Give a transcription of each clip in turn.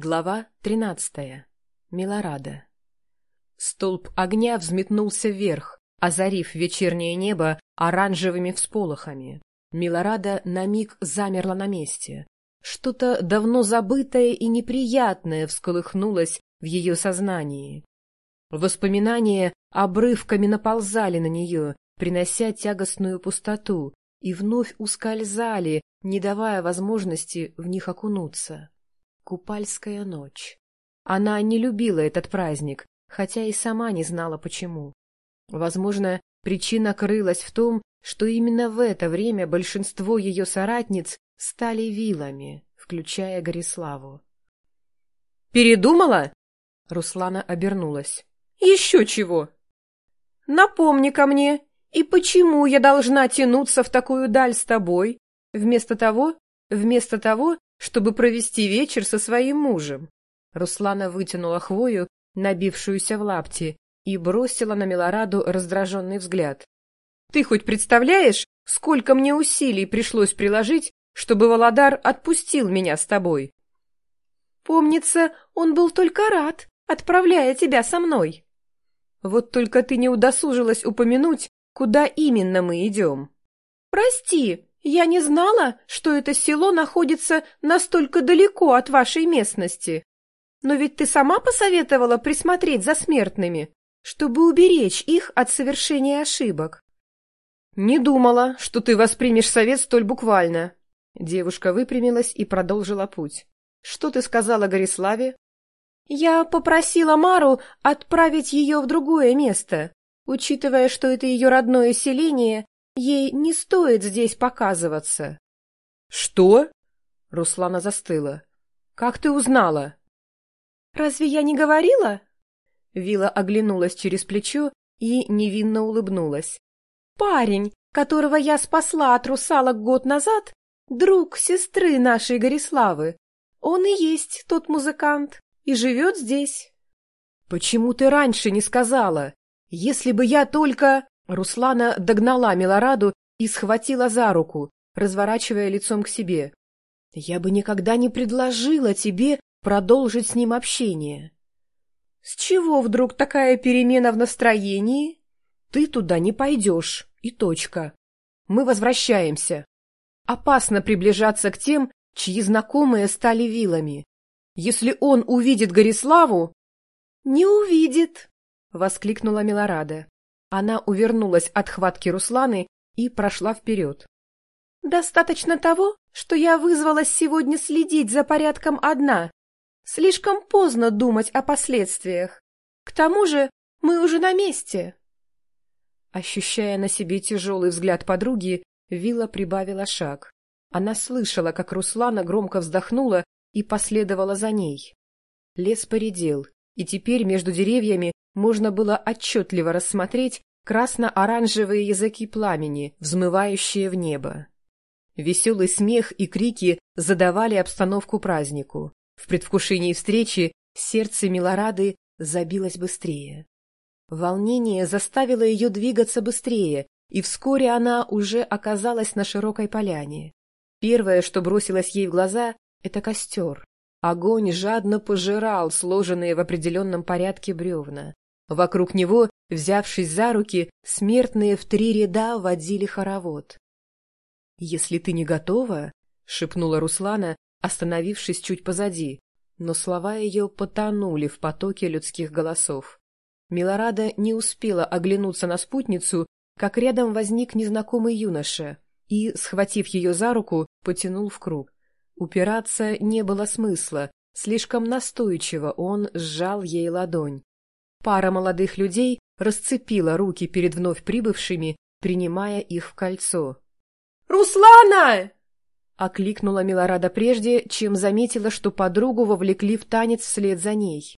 Глава тринадцатая. Милорада. Столб огня взметнулся вверх, озарив вечернее небо оранжевыми всполохами. Милорада на миг замерла на месте. Что-то давно забытое и неприятное всколыхнулось в ее сознании. Воспоминания обрывками наползали на нее, принося тягостную пустоту, и вновь ускользали, не давая возможности в них окунуться. Купальская ночь. Она не любила этот праздник, хотя и сама не знала почему. Возможно, причина крылась в том, что именно в это время большинство ее соратниц стали вилами, включая Гориславу. «Передумала?» Руслана обернулась. «Еще чего!» «Напомни-ка мне, и почему я должна тянуться в такую даль с тобой, вместо того, вместо того, чтобы провести вечер со своим мужем. Руслана вытянула хвою, набившуюся в лапти, и бросила на Милораду раздраженный взгляд. — Ты хоть представляешь, сколько мне усилий пришлось приложить, чтобы Володар отпустил меня с тобой? — Помнится, он был только рад, отправляя тебя со мной. Вот только ты не удосужилась упомянуть, куда именно мы идем. — Прости, «Я не знала, что это село находится настолько далеко от вашей местности. Но ведь ты сама посоветовала присмотреть за смертными, чтобы уберечь их от совершения ошибок». «Не думала, что ты воспримешь совет столь буквально». Девушка выпрямилась и продолжила путь. «Что ты сказала Гориславе?» «Я попросила Мару отправить ее в другое место, учитывая, что это ее родное селение Ей не стоит здесь показываться. — Что? — Руслана застыла. — Как ты узнала? — Разве я не говорила? Вила оглянулась через плечо и невинно улыбнулась. — Парень, которого я спасла от русалок год назад, друг сестры нашей Гориславы. Он и есть тот музыкант и живет здесь. — Почему ты раньше не сказала? Если бы я только... Руслана догнала Милораду и схватила за руку, разворачивая лицом к себе. — Я бы никогда не предложила тебе продолжить с ним общение. — С чего вдруг такая перемена в настроении? Ты туда не пойдешь, и точка. Мы возвращаемся. Опасно приближаться к тем, чьи знакомые стали вилами. Если он увидит Гориславу... — Не увидит, — воскликнула Милорада. Она увернулась от хватки Русланы и прошла вперед. «Достаточно того, что я вызвалась сегодня следить за порядком одна. Слишком поздно думать о последствиях. К тому же мы уже на месте». Ощущая на себе тяжелый взгляд подруги, Вилла прибавила шаг. Она слышала, как Руслана громко вздохнула и последовала за ней. Лес поредел, и теперь между деревьями можно было отчетливо рассмотреть красно-оранжевые языки пламени, взмывающие в небо. Веселый смех и крики задавали обстановку празднику. В предвкушении встречи сердце Милорады забилось быстрее. Волнение заставило ее двигаться быстрее, и вскоре она уже оказалась на широкой поляне. Первое, что бросилось ей в глаза, — это костер. Огонь жадно пожирал сложенные в определенном порядке бревна. Вокруг него, взявшись за руки, смертные в три ряда водили хоровод. — Если ты не готова, — шепнула Руслана, остановившись чуть позади, но слова ее потонули в потоке людских голосов. Милорада не успела оглянуться на спутницу, как рядом возник незнакомый юноша и, схватив ее за руку, потянул в круг. Упираться не было смысла, слишком настойчиво он сжал ей ладонь. Пара молодых людей расцепила руки перед вновь прибывшими, принимая их в кольцо. «Руслана!» — окликнула Милорада прежде, чем заметила, что подругу вовлекли в танец вслед за ней.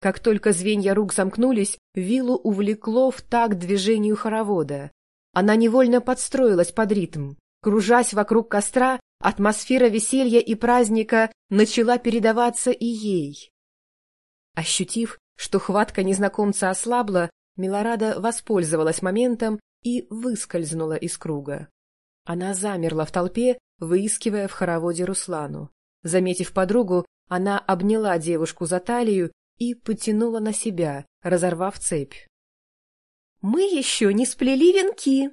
Как только звенья рук замкнулись, виллу увлекло в такт движению хоровода. Она невольно подстроилась под ритм. Кружась вокруг костра, атмосфера веселья и праздника начала передаваться и ей. Ощутив, что хватка незнакомца ослабла, Милорада воспользовалась моментом и выскользнула из круга. Она замерла в толпе, выискивая в хороводе Руслану. Заметив подругу, она обняла девушку за талию и потянула на себя, разорвав цепь. «Мы еще не сплели венки!»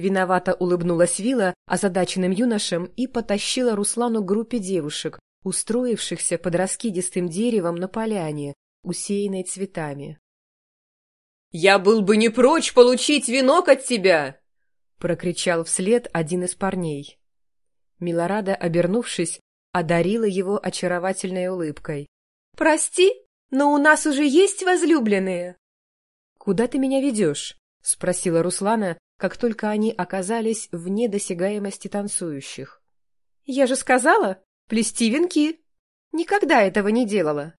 Виновато улыбнулась Вила озадаченным юношам и потащила Руслану к группе девушек, устроившихся под раскидистым деревом на поляне, усеянной цветами. «Я был бы не прочь получить венок от тебя!» — прокричал вслед один из парней. Милорада, обернувшись, одарила его очаровательной улыбкой. «Прости, но у нас уже есть возлюбленные!» «Куда ты меня ведешь?» — спросила Руслана, как только они оказались вне досягаемости танцующих. «Я же сказала, плести венки. Никогда этого не делала.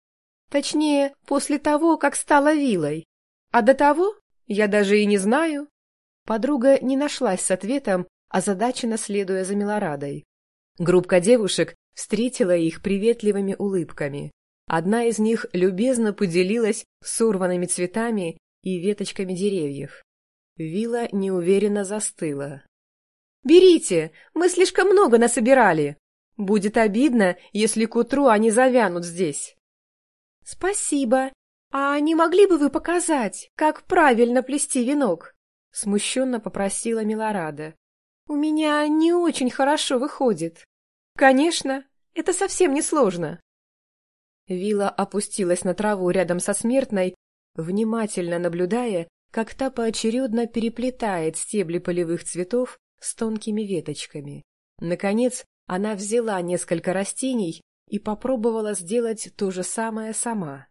Точнее, после того, как стала вилой. А до того я даже и не знаю». Подруга не нашлась с ответом, озадаченно следуя за Милорадой. Группка девушек встретила их приветливыми улыбками. Одна из них любезно поделилась сорванными цветами и веточками деревьев. Вилла неуверенно застыла. «Берите! Мы слишком много насобирали! Будет обидно, если к утру они завянут здесь!» «Спасибо! А не могли бы вы показать, как правильно плести венок?» Смущенно попросила Милорада. «У меня не очень хорошо выходит». «Конечно, это совсем не сложно». Вилла опустилась на траву рядом со смертной, внимательно наблюдая, как та поочередно переплетает стебли полевых цветов с тонкими веточками. Наконец, она взяла несколько растений и попробовала сделать то же самое сама.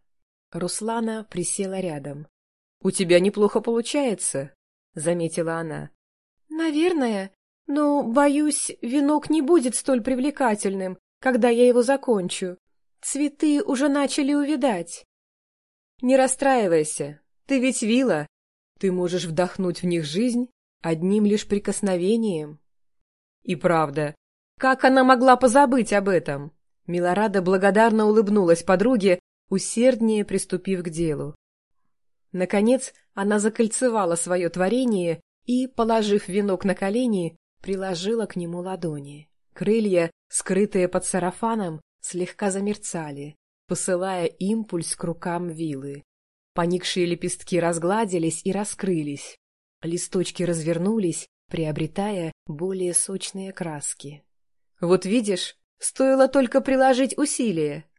Руслана присела рядом. — У тебя неплохо получается, — заметила она. — Наверное, но, боюсь, венок не будет столь привлекательным, когда я его закончу. Цветы уже начали увядать. — Не расстраивайся, ты ведь вила, ты можешь вдохнуть в них жизнь одним лишь прикосновением. И правда, как она могла позабыть об этом? Милорада благодарно улыбнулась подруге, усерднее приступив к делу. Наконец она закольцевала свое творение и, положив венок на колени, приложила к нему ладони. Крылья, скрытые под сарафаном, слегка замерцали, посылая импульс к рукам вилы. Поникшие лепестки разгладились и раскрылись. Листочки развернулись, приобретая более сочные краски. — Вот видишь, стоило только приложить усилия.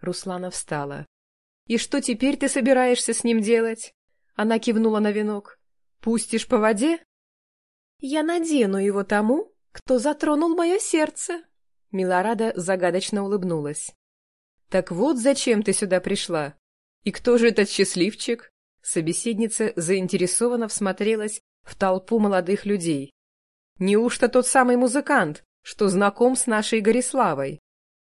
Руслана встала. — И что теперь ты собираешься с ним делать? Она кивнула на венок. — Пустишь по воде? — Я надену его тому, кто затронул мое сердце. Милорада загадочно улыбнулась. — Так вот зачем ты сюда пришла. «И кто же этот счастливчик?» Собеседница заинтересованно всмотрелась в толпу молодых людей. «Неужто тот самый музыкант, что знаком с нашей Гориславой?»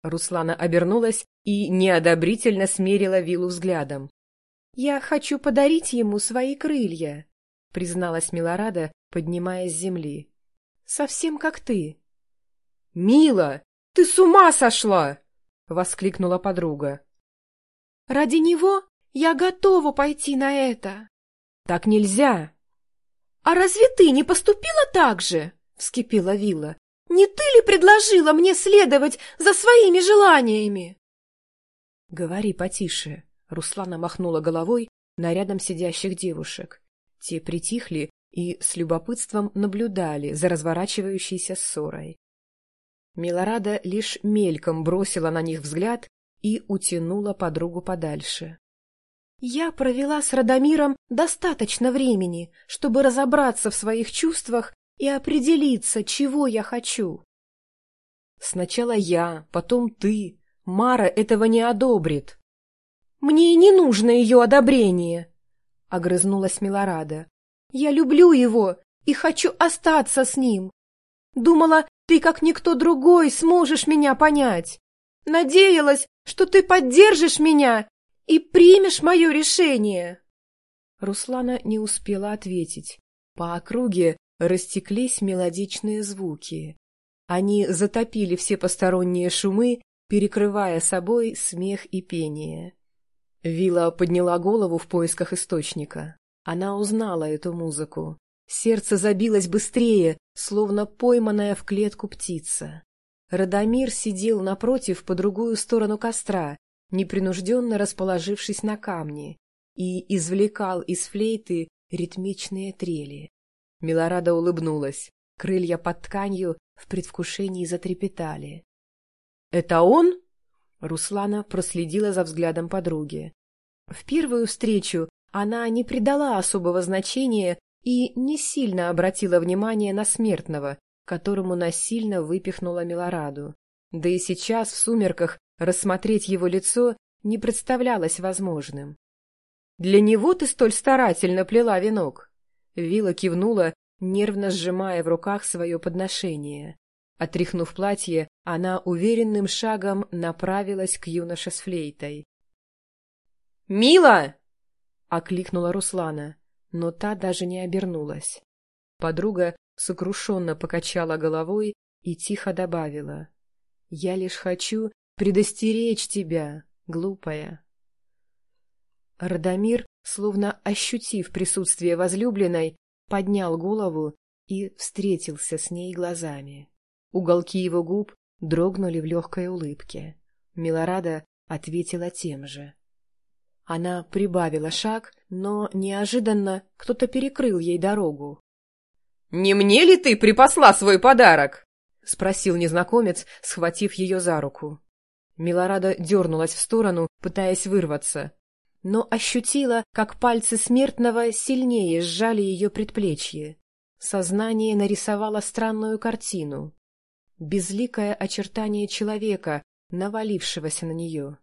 Руслана обернулась и неодобрительно смерила виллу взглядом. «Я хочу подарить ему свои крылья», — призналась Милорада, поднимаясь с земли. «Совсем как ты». «Мила, ты с ума сошла!» — воскликнула подруга. Ради него я готова пойти на это. Так нельзя. А разве ты не поступила так же? Вскипела Вилла. Не ты ли предложила мне следовать за своими желаниями? Говори потише. Руслана махнула головой на рядом сидящих девушек. Те притихли и с любопытством наблюдали за разворачивающейся ссорой. Милорада лишь мельком бросила на них взгляд и утянула подругу подальше. Я провела с Радомиром достаточно времени, чтобы разобраться в своих чувствах и определиться, чего я хочу. Сначала я, потом ты. Мара этого не одобрит. Мне и не нужно ее одобрение, — огрызнулась Милорада. Я люблю его и хочу остаться с ним. Думала, ты, как никто другой, сможешь меня понять. Надеялась, что ты поддержишь меня и примешь мое решение. Руслана не успела ответить. По округе растеклись мелодичные звуки. Они затопили все посторонние шумы, перекрывая собой смех и пение. Вила подняла голову в поисках источника. Она узнала эту музыку. Сердце забилось быстрее, словно пойманная в клетку птица. Радомир сидел напротив по другую сторону костра, непринужденно расположившись на камне, и извлекал из флейты ритмичные трели. Милорада улыбнулась. Крылья под тканью в предвкушении затрепетали. «Это он?» Руслана проследила за взглядом подруги. В первую встречу она не придала особого значения и не сильно обратила внимание на смертного, которому насильно выпихнула Милораду. Да и сейчас, в сумерках, рассмотреть его лицо не представлялось возможным. «Для него ты столь старательно плела венок?» Вила кивнула, нервно сжимая в руках свое подношение. Отряхнув платье, она уверенным шагом направилась к юноше с флейтой. «Мила!» — окликнула Руслана, но та даже не обернулась. Подруга сокрушенно покачала головой и тихо добавила. «Я лишь хочу предостеречь тебя, глупая». Радомир, словно ощутив присутствие возлюбленной, поднял голову и встретился с ней глазами. Уголки его губ дрогнули в легкой улыбке. Милорада ответила тем же. Она прибавила шаг, но неожиданно кто-то перекрыл ей дорогу. «Не мне ли ты припасла свой подарок?» — спросил незнакомец, схватив ее за руку. Милорада дернулась в сторону, пытаясь вырваться, но ощутила, как пальцы смертного сильнее сжали ее предплечье. Сознание нарисовало странную картину. Безликое очертание человека, навалившегося на нее.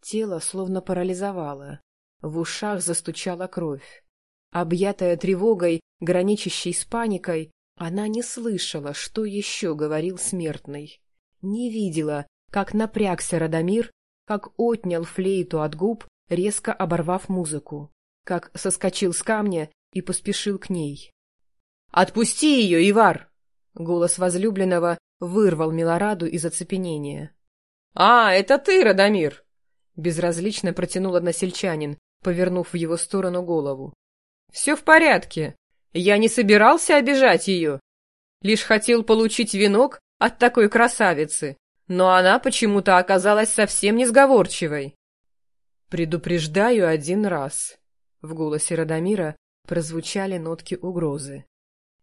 Тело словно парализовало. В ушах застучала кровь. Объятая тревогой, граничащей с паникой, она не слышала, что еще говорил смертный. Не видела, как напрягся Радомир, как отнял флейту от губ, резко оборвав музыку, как соскочил с камня и поспешил к ней. «Отпусти ее, Ивар!» Голос возлюбленного вырвал Милораду из оцепенения. «А, это ты, Радомир!» Безразлично протянул односельчанин, повернув в его сторону голову. «Все в порядке. Я не собирался обижать ее. Лишь хотел получить венок от такой красавицы, но она почему-то оказалась совсем несговорчивой». «Предупреждаю один раз». В голосе Радомира прозвучали нотки угрозы.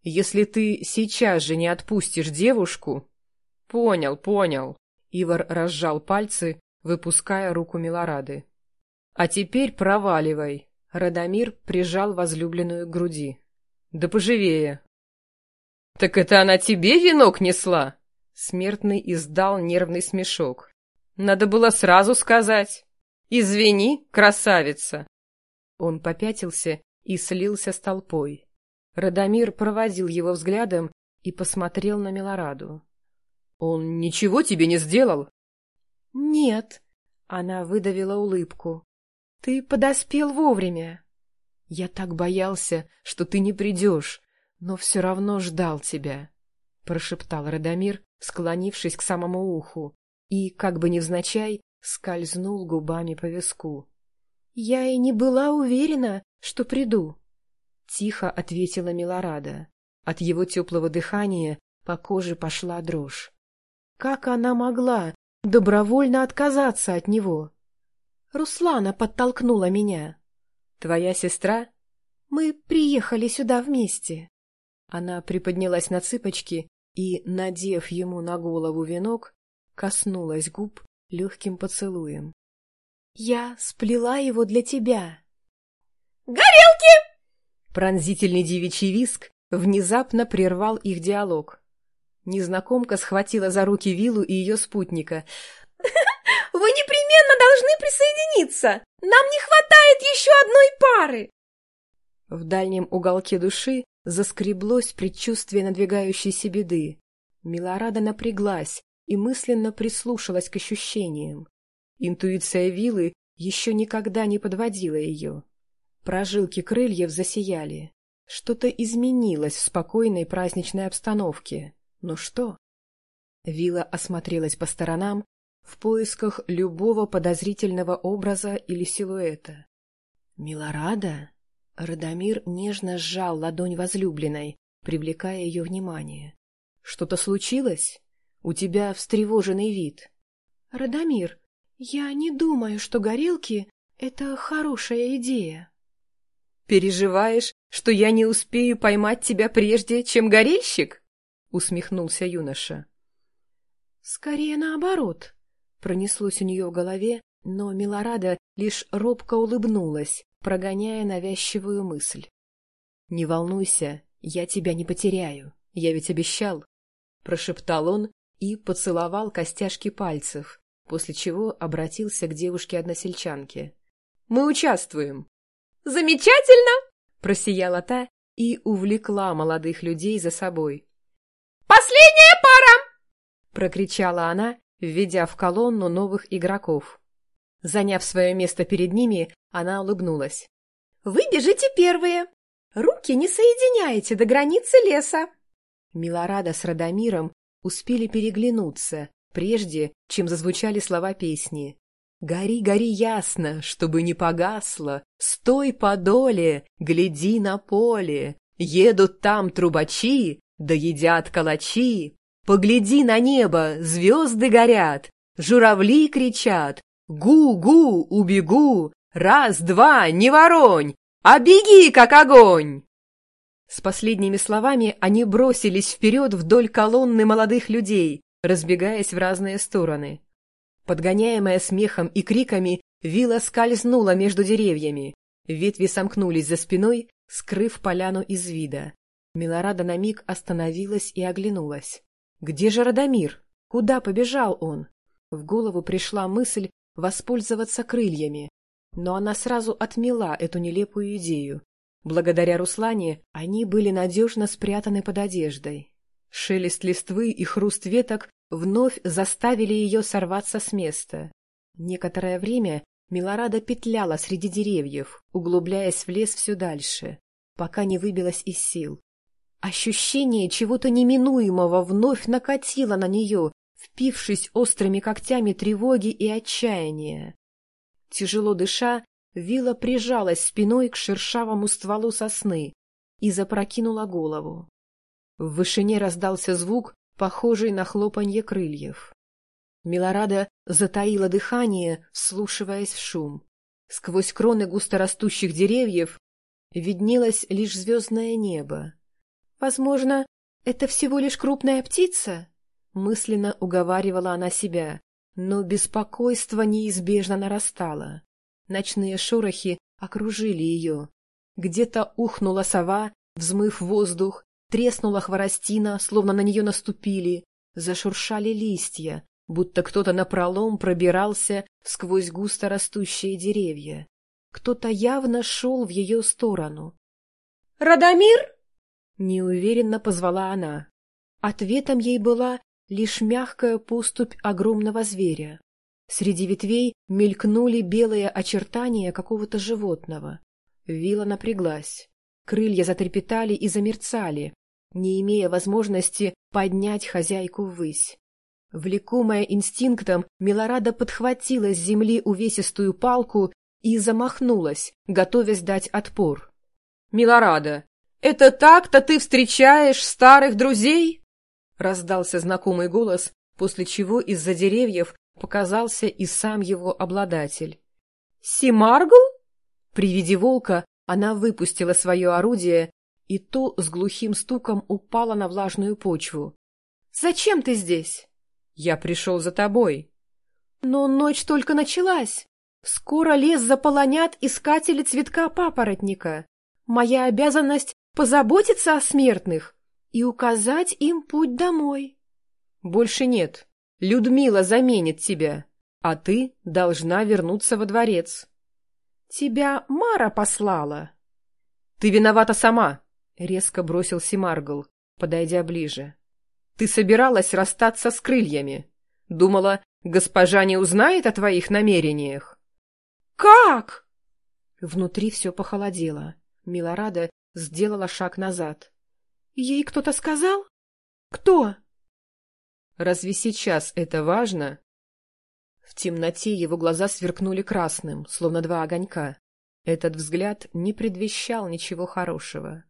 «Если ты сейчас же не отпустишь девушку...» «Понял, понял». Ивар разжал пальцы, выпуская руку Милорады. «А теперь проваливай!» Радомир прижал возлюбленную к груди. «Да поживее!» «Так это она тебе венок несла?» Смертный издал нервный смешок. «Надо было сразу сказать. Извини, красавица!» Он попятился и слился с толпой. Радомир проводил его взглядом и посмотрел на Милораду. «Он ничего тебе не сделал?» «Нет», — она выдавила улыбку. «Ты подоспел вовремя». «Я так боялся, что ты не придешь, но все равно ждал тебя», — прошептал Радомир, склонившись к самому уху, и, как бы невзначай, скользнул губами по виску. «Я и не была уверена, что приду», — тихо ответила Милорада. От его теплого дыхания по коже пошла дрожь. Как она могла добровольно отказаться от него. Руслана подтолкнула меня. Твоя сестра? Мы приехали сюда вместе. Она приподнялась на цыпочки и, надев ему на голову венок, коснулась губ легким поцелуем. Я сплела его для тебя. «Горелки!» Пронзительный девичий виск внезапно прервал их диалог. Незнакомка схватила за руки Виллу и ее спутника. «Вы непременно должны присоединиться! Нам не хватает еще одной пары!» В дальнем уголке души заскреблось предчувствие надвигающейся беды. Милорада напряглась и мысленно прислушалась к ощущениям. Интуиция Вилы еще никогда не подводила ее. Прожилки крыльев засияли. Что-то изменилось в спокойной праздничной обстановке. Но что? Вилла осмотрелась по сторонам в поисках любого подозрительного образа или силуэта. «Милорада?» Радомир нежно сжал ладонь возлюбленной, привлекая ее внимание. «Что-то случилось?» У тебя встревоженный вид. Радомир, я не думаю, что горелки — это хорошая идея. Переживаешь, что я не успею поймать тебя прежде, чем горельщик? Усмехнулся юноша. Скорее наоборот. Пронеслось у нее в голове, но Милорада лишь робко улыбнулась, прогоняя навязчивую мысль. «Не волнуйся, я тебя не потеряю, я ведь обещал», — прошептал он и поцеловал костяшки пальцев, после чего обратился к девушке-односельчанке. «Мы участвуем!» «Замечательно!» — просияла та и увлекла молодых людей за собой. «Последняя пара!» — прокричала она, введя в колонну новых игроков. Заняв свое место перед ними, она улыбнулась. «Вы бежите первые! Руки не соединяете до границы леса!» Милорада с Радомиром успели переглянуться, прежде чем зазвучали слова песни. «Гори, гори ясно, чтобы не погасло, стой подоле, гляди на поле, едут там трубачи, да едят калачи, погляди на небо, звезды горят, журавли кричат, гу-гу, убегу, раз, два, не воронь, а беги, как огонь!» С последними словами они бросились вперед вдоль колонны молодых людей, разбегаясь в разные стороны. Подгоняемая смехом и криками, вилла скользнула между деревьями. Ветви сомкнулись за спиной, скрыв поляну из вида. Милорада на миг остановилась и оглянулась. «Где же Радомир? Куда побежал он?» В голову пришла мысль воспользоваться крыльями, но она сразу отмела эту нелепую идею. Благодаря Руслане они были надежно спрятаны под одеждой. Шелест листвы и хруст веток вновь заставили ее сорваться с места. Некоторое время Милорада петляла среди деревьев, углубляясь в лес все дальше, пока не выбилась из сил. Ощущение чего-то неминуемого вновь накатило на нее, впившись острыми когтями тревоги и отчаяния. Тяжело дыша, Вилла прижалась спиной к шершавому стволу сосны и запрокинула голову. В вышине раздался звук, похожий на хлопанье крыльев. Милорада затаила дыхание, вслушиваясь в шум. Сквозь кроны густорастущих деревьев виднелось лишь звездное небо. «Возможно, это всего лишь крупная птица?» Мысленно уговаривала она себя, но беспокойство неизбежно нарастало. Ночные шорохи окружили ее. Где-то ухнула сова, взмыв воздух, треснула хворостина, словно на нее наступили, зашуршали листья, будто кто-то напролом пробирался сквозь густо растущие деревья. Кто-то явно шел в ее сторону. «Радомир?» — неуверенно позвала она. Ответом ей была лишь мягкая поступь огромного зверя. Среди ветвей мелькнули белые очертания какого-то животного. Вила напряглась. Крылья затрепетали и замерцали, не имея возможности поднять хозяйку ввысь. Влекомая инстинктом, Милорада подхватила с земли увесистую палку и замахнулась, готовясь дать отпор. — Милорада, это так-то ты встречаешь старых друзей? — раздался знакомый голос, после чего из-за деревьев показался и сам его обладатель. «Симаргл?» При виде волка она выпустила свое орудие, и то с глухим стуком упало на влажную почву. «Зачем ты здесь?» «Я пришел за тобой». «Но ночь только началась. Скоро лес заполонят искатели цветка папоротника. Моя обязанность — позаботиться о смертных и указать им путь домой». «Больше нет. Людмила заменит тебя, а ты должна вернуться во дворец. Тебя Мара послала. Ты виновата сама, резко бросил Симаргл, подойдя ближе. Ты собиралась расстаться с крыльями. Думала, госпожа не узнает о твоих намерениях. Как? Внутри все похолодело. Милорада сделала шаг назад. Ей кто-то сказал? Кто? Разве сейчас это важно? В темноте его глаза сверкнули красным, словно два огонька. Этот взгляд не предвещал ничего хорошего.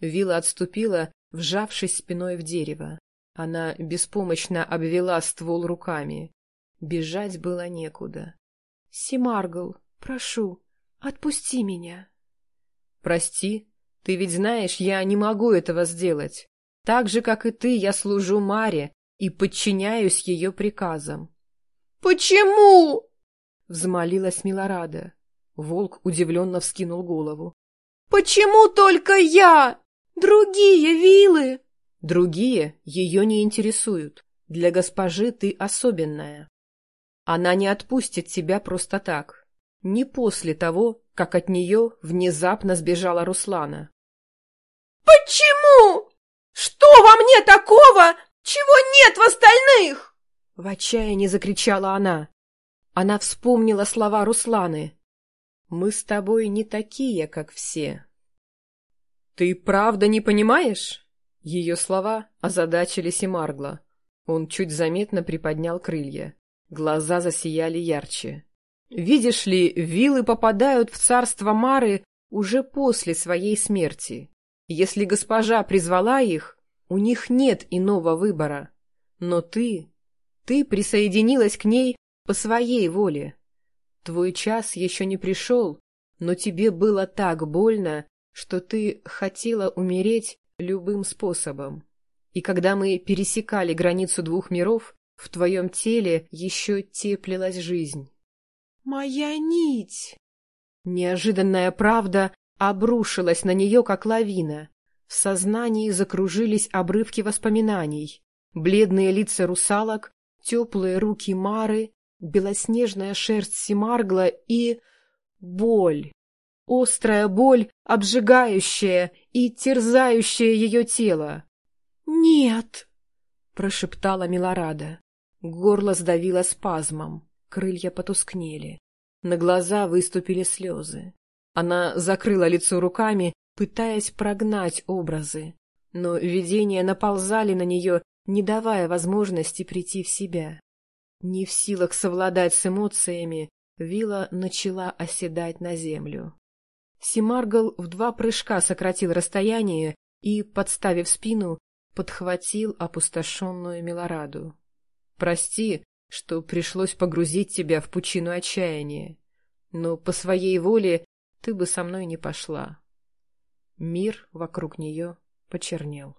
Вилла отступила, вжавшись спиной в дерево. Она беспомощно обвела ствол руками. Бежать было некуда. — Симаргл, прошу, отпусти меня. — Прости, ты ведь знаешь, я не могу этого сделать. Так же, как и ты, я служу Маре и подчиняюсь ее приказам. — Почему? — взмолилась Милорада. Волк удивленно вскинул голову. — Почему только я? Другие вилы? Другие ее не интересуют. Для госпожи ты особенная. Она не отпустит тебя просто так. Не после того, как от нее внезапно сбежала Руслана. «Почему? Что во мне такого, чего нет в остальных?» В отчаянии закричала она. Она вспомнила слова Русланы. «Мы с тобой не такие, как все». «Ты правда не понимаешь?» Ее слова озадачили Семаргла. Он чуть заметно приподнял крылья. Глаза засияли ярче. Видишь ли, вилы попадают в царство Мары уже после своей смерти. Если госпожа призвала их, у них нет иного выбора. Но ты, ты присоединилась к ней по своей воле. Твой час еще не пришел, но тебе было так больно, что ты хотела умереть любым способом. И когда мы пересекали границу двух миров, в твоем теле еще теплилась жизнь. «Моя нить!» Неожиданная правда обрушилась на нее, как лавина. В сознании закружились обрывки воспоминаний. Бледные лица русалок, теплые руки Мары, белоснежная шерсть Семаргла и... боль. Острая боль, обжигающая и терзающая ее тело. «Нет!» — прошептала Милорада. Горло сдавило спазмом, крылья потускнели. На глаза выступили слезы. Она закрыла лицо руками, пытаясь прогнать образы, но видения наползали на нее, не давая возможности прийти в себя. Не в силах совладать с эмоциями, Вила начала оседать на землю. Симаргл в два прыжка сократил расстояние и, подставив спину, подхватил опустошенную Милораду. «Прости, что пришлось погрузить тебя в пучину отчаяния, но по своей воле ты бы со мной не пошла». Мир вокруг нее почернел.